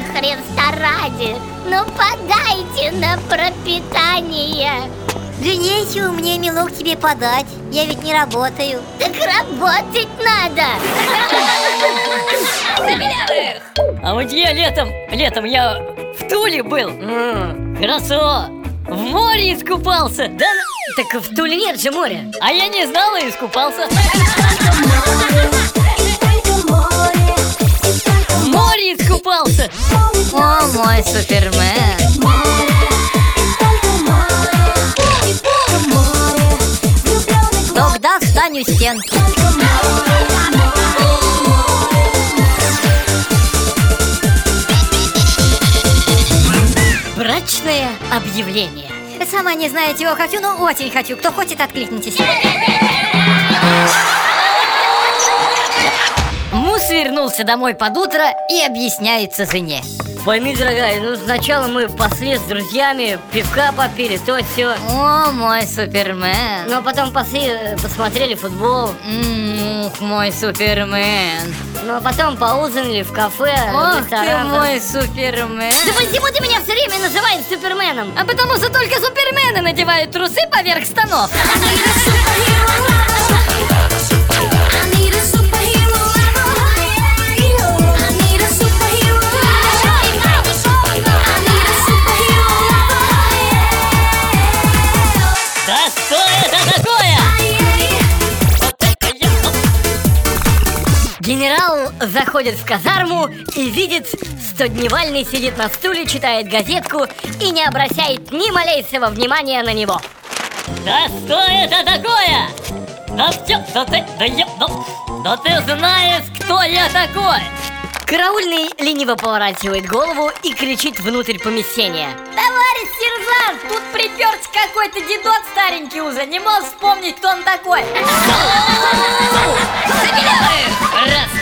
будет Христа ради. Ну подайте на пропитание. Да нечего мне, милок, тебе подать. Я ведь не работаю. Так работать надо. А вот я летом, летом я в Туле был. Красо. В море искупался. Да, так в Туле нет же моря. А я не знал и искупался. О, мой супермен. Тогда встань у Брачное объявление. Сама не знаю, чего хочу, но очень хочу. Кто хочет, откликнитесь вернулся домой под утро и объясняется жене. Пойми, дорогая, ну сначала мы пошли с друзьями Пивка попили, то все О, мой супермен. Ну а потом пошли, э, посмотрели футбол. Ух, мой супермен. Ну а потом поужинали в кафе, Ох ты мой супермен. Да почему ты меня все время называешь суперменом? А потому что только супермены надевают трусы поверх штанов Да что это такое? Генерал заходит в казарму и видит, что Дневальный сидит на стуле, читает газетку и не обращает ни малейшего внимания на него Да что это такое? Да все, да ты, да я, да, да ты знаешь, кто я такой? Караульный лениво поворачивает голову и кричит внутрь помещения. Товарищ сержант, тут приперся какой-то дедот старенький уже, не мог вспомнить, кто он такой. Раз,